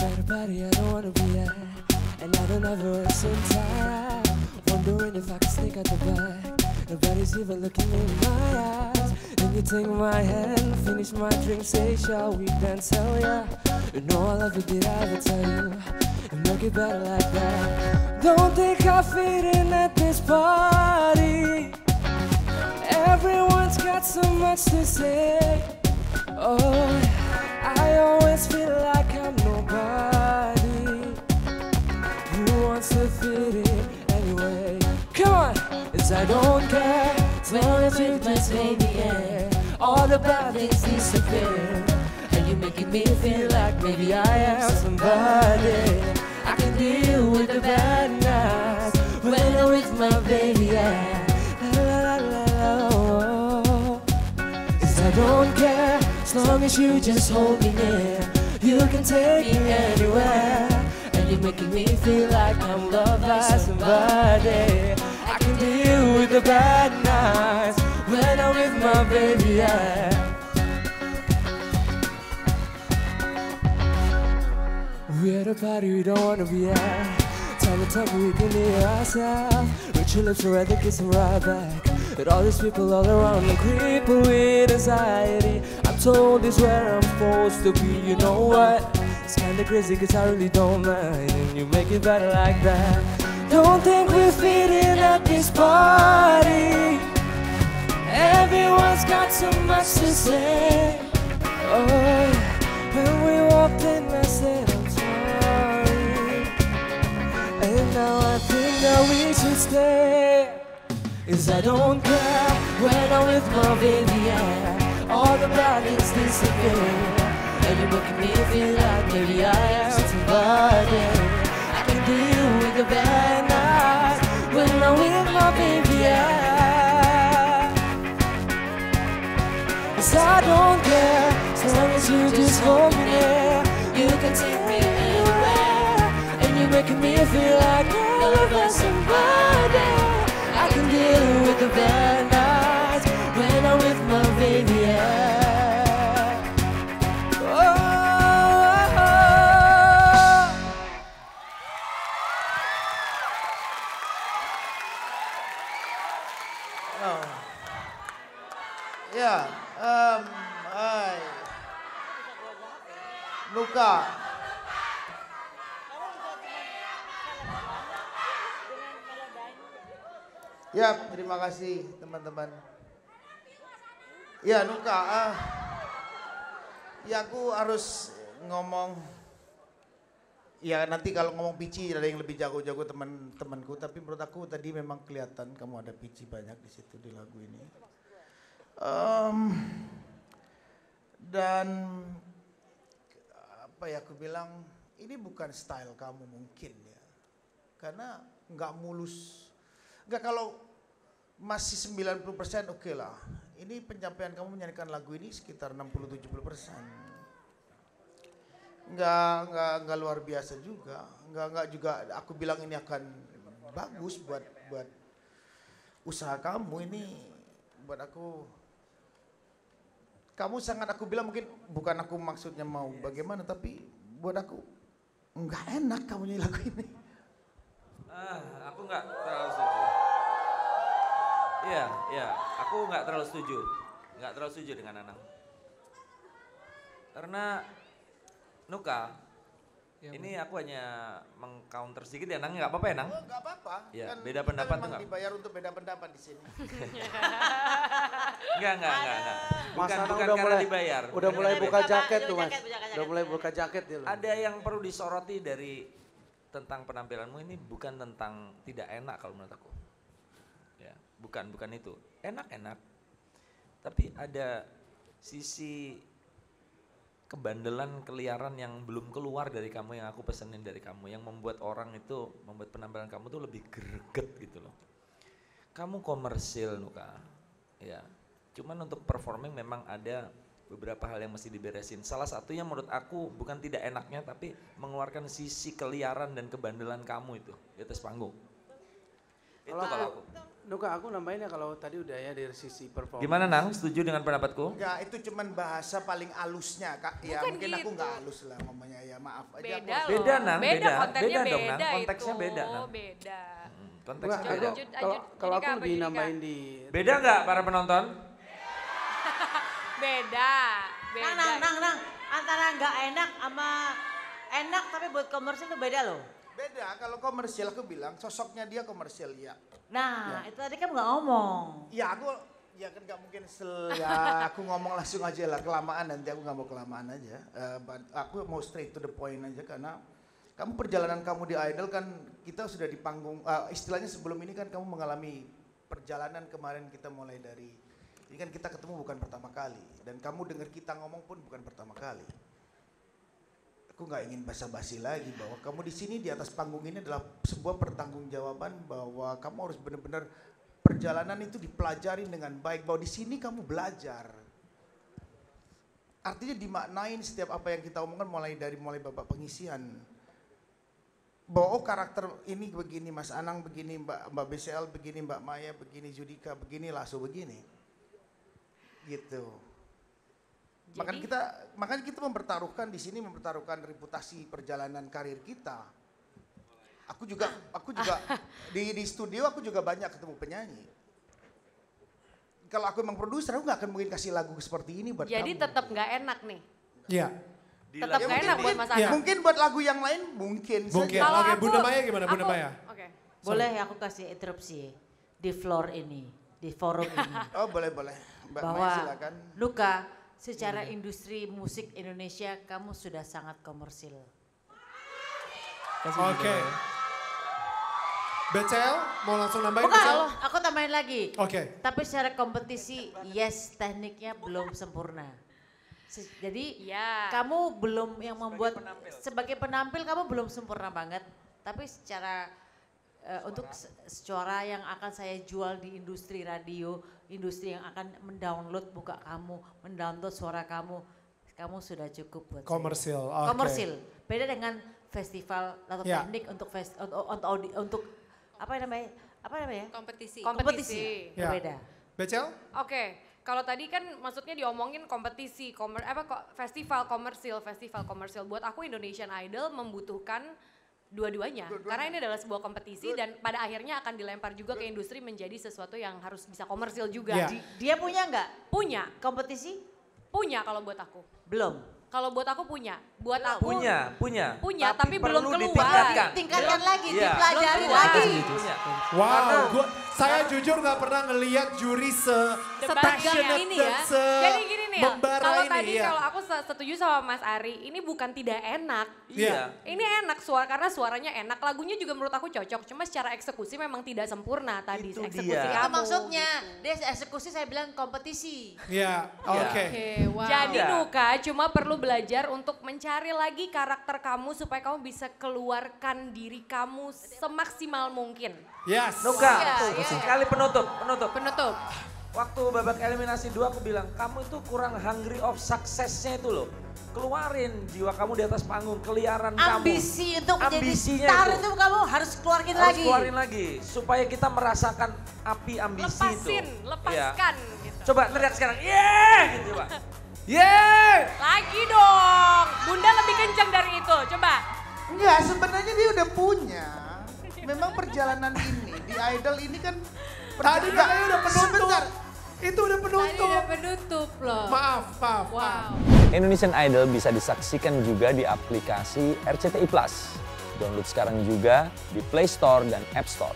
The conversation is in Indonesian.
at a party I don't wanna be at, and I don't ever waste some time wondering if I can sneak out the back. Nobody's even looking in my eyes. Then you take my hand, finish my drink, say, shall we dance? Hell yeah. You know I love you, did I ever tell you? And make it better like that. Don't think I fit in at this party. Everyone's got so much to say. Oh, I always feel like I'm nobody. Who wants to fit in anyway? Come on, cause I don't care. Long as you just hold me in. All the bad things disappear. And you're making me feel like maybe I am somebody. I can deal with the bad nights when I'm with my baby. Yeah. La, la, la, la. Cause I don't care as long as you just hold me near. You can take me anywhere. And you're making me feel like I'm loved by somebody. I can deal with the bad nights when I'm with my baby. Yeah. We're a party we don't wanna be at. Time to talk, we can hear ourselves. With your lips, rather kiss right back. With all these people all around me, creeping with anxiety. Told is where I'm supposed to be. You know what? It's kinda crazy, cause I really don't mind. And you make it better like that. Don't think we're fitting at this party. Everyone's got so much to say. Oh, when we walked in, I said, I'm sorry. And now I think that we should stay. Is I don't care when I'm with my baby, yeah. All the bodies disappear. And you're making me feel like maybe I am somebody. I can deal with the bad nights when I'm with my baby, yeah. Cause I don't care as long as you just hold me near. You can take me anywhere, and you're making me feel like I'm somebody. I can deal with the bad nights Luka. Ya, terima kasih teman-teman. Ya, Nuka. ah. ya aku harus ngomong. Ya nanti kalau ngomong pici ada yang lebih jago-jago teman-temanku. Tapi menurut aku tadi memang kelihatan kamu ada pici banyak di situ di lagu ini. Em, dan apa ya aku bilang ini bukan style kamu mungkin ya. Karena nggak mulus. Nggak kalau masih 90% oke lah. Ini pencapaian kamu menyanyikan lagu ini sekitar 60-70 persen. Nggak, nggak, nggak luar biasa juga. Nggak, nggak juga aku bilang ini akan bagus buat buat usaha kamu ini buat aku kamu sangat aku bilang mungkin bukan aku maksudnya mau bagaimana tapi buat aku nggak enak kamu nyanyi lagu ini. Ah, aku nggak terlalu setuju. Iya, iya, aku nggak terlalu setuju, nggak terlalu setuju dengan Anang. Karena Nuka, ini aku hanya mengcounter sedikit ya Nang, nggak apa-apa ya Nang? Oh, nggak apa-apa. Iya, Kan beda pendapat tuh nggak- dibayar untuk beda pendapat di sini. Enggak, enggak, enggak, enggak. Mas Bukan, bukan udah karena mulai dibayar. Udah mulai buka jaket tuh mas. Udah mulai buka jaket dia loh. Ada yang perlu disoroti dari tentang penampilanmu ini bukan tentang tidak enak kalau menurut aku. Ya, bukan bukan itu. Enak-enak. Tapi ada sisi kebandelan keliaran yang belum keluar dari kamu yang aku pesenin dari kamu yang membuat orang itu membuat penampilan kamu tuh lebih greget gitu loh. Kamu komersil Nuka. Ya. Cuman untuk performing memang ada beberapa hal yang mesti diberesin. Salah satunya menurut aku bukan tidak enaknya tapi mengeluarkan sisi keliaran dan kebandelan kamu itu di atas panggung. Itu Kalau kalau aku- aku. Nuka aku nambahin ya kalau tadi udah ya dari sisi performa. Gimana Nang? Setuju dengan pendapatku? Ya itu cuman bahasa paling halusnya kak. Ya Bukan mungkin aku gitu. nggak halus lah ngomongnya ya maaf aja. Beda aku. loh. Beda, Nang, Beda, beda. kontennya Beda beda, dong, Nang. Konteksnya itu. beda, Nang. Beda. Hmm, Konteksnya Lanjut, beda. aku, kalau, aku lebih nambahin di Beda nggak para penonton? Beda. Beda. Nang, nang, nang, nang. Antara nggak enak sama enak tapi buat komersil itu beda loh. Beda kalau komersial aku bilang sosoknya dia komersial ya. Nah, itu tadi kan nggak ngomong. Ya aku ya kan nggak mungkin sel ya aku ngomong langsung aja lah kelamaan nanti aku nggak mau kelamaan aja. Eh, but aku mau straight to the point aja karena kamu perjalanan kamu di Idol kan kita sudah di panggung eh, istilahnya sebelum ini kan kamu mengalami perjalanan kemarin kita mulai dari ini kan kita ketemu bukan pertama kali dan kamu dengar kita ngomong pun bukan pertama kali. Aku nggak ingin basa-basi lagi bahwa kamu di sini di atas panggung ini adalah sebuah pertanggungjawaban bahwa kamu harus benar-benar perjalanan itu dipelajari dengan baik bahwa di sini kamu belajar. Artinya dimaknain setiap apa yang kita omongkan mulai dari mulai babak pengisian. Bahwa oh karakter ini begini, Mas Anang begini, Mbak Mbak BCL begini, Mbak Maya begini, Judika begini, Lasso begini. Gitu. Makanya Jadi- kita makanya kita mempertaruhkan di sini mempertaruhkan reputasi perjalanan karir kita. Aku juga aku juga di di studio aku juga banyak ketemu penyanyi. Kalau aku emang produser aku nggak akan mungkin kasih lagu seperti ini buat Jadi kamu. tetap nggak enak nih. Iya. Tetap Ya, nggak mungkin- enak buat Mas. Anang. Mungkin buat lagu yang lain mungkin, Mungkin. Kalau Oke, aku- Bunda Maya gimana, Bunda aku- Maya? Oke. Boleh aku kasih interupsi di floor ini, di forum ini. Oh boleh boleh. Mbak Maya bahwa silakan. Luka secara industri musik Indonesia kamu sudah sangat komersil. Oke. BCL mau langsung nambahin Bukan, BCL? aku tambahin lagi. Oke. Tapi secara kompetisi, yes tekniknya belum sempurna. Se- Jadi Iya. kamu belum yang membuat sebagai penampil kamu belum sempurna banget. Tapi secara eh, untuk suara yang akan saya jual di industri radio, industri yang akan mendownload buka kamu, mendownload suara kamu, kamu sudah cukup buat saya. Komersil. oke. Komersil. Beda dengan festival atau Ya. teknik untuk fest, untuk, untuk, audi- untuk apa namanya? Apa namanya? kompetisi. Kompetisi. Ya. Berbeda. BCL? Oke, kalau tadi kan maksudnya diomongin kompetisi, komer, apa kok festival komersil, festival komersil. Buat aku Indonesian Idol membutuhkan dua-duanya. Karena ini adalah sebuah kompetisi dan pada akhirnya akan dilempar juga ke industri menjadi sesuatu yang harus bisa komersil juga. Di- Dia punya nggak Punya, kompetisi? punya kalau buat aku. Belum. Kalau buat aku punya. Buat aku Punya, punya. Punya, tapi belum perlu keluar. ditingkatkan. Tingkatkan lagi, Iya. dipelajari Belum lagi. keluar. Punya. Wow, gua, saya jujur nggak pernah ngelihat juri se passionate ini dan ya. se Jadi membara kalau ini, tadi ya. kalau aku se- setuju sama Mas Ari, ini bukan tidak enak. Iya. Ini enak suara karena suaranya enak, lagunya juga menurut aku cocok. Cuma secara eksekusi memang tidak sempurna tadi Itu eksekusi dia. Itu kamu. maksudnya. Dia eksekusi saya bilang kompetisi. Iya, oke. Oke, wow. Jadi Iya. Nuka cuma perlu belajar untuk mencari lagi karakter kamu supaya kamu bisa keluarkan diri kamu semaksimal mungkin. Yes. Nuka, Iya, tuh, iya. sekali penutup, penutup. Penutup. Waktu babak eliminasi dua aku bilang, kamu itu kurang hungry of suksesnya itu loh. Keluarin jiwa kamu di atas panggung, keliaran kamu. Ambisi untuk menjadi Ambisinya star itu. itu. kamu harus keluarin Harus lagi. keluarin lagi, supaya kita merasakan api ambisi Lepasin, itu. lepaskan Iya. gitu. Coba teriak sekarang, yeay! Gitu coba. Yeay! Lagi dong. Bunda lebih kencang dari itu. Coba. Enggak, sebenarnya dia udah punya. Memang perjalanan ini di Idol ini kan Tadi Enggak, katanya udah penutup. Itu udah Tadi penutup. udah penutup loh. Maaf, maaf, maaf. Wow. Indonesian Idol bisa disaksikan juga di aplikasi RCTI Plus. Download sekarang juga di Play Store dan App Store.